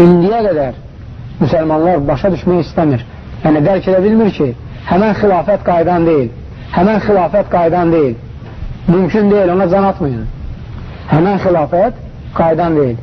indiyə qədər müsəlmanlar başa düşmək istəmir. Yəni, dərk edə bilmir ki, həmən xilafət qaydan deyil. Həmən xilafət qaydan deyil. Mümkün deyil, ona can atmayın. Həmən xilafət qaydan deyil.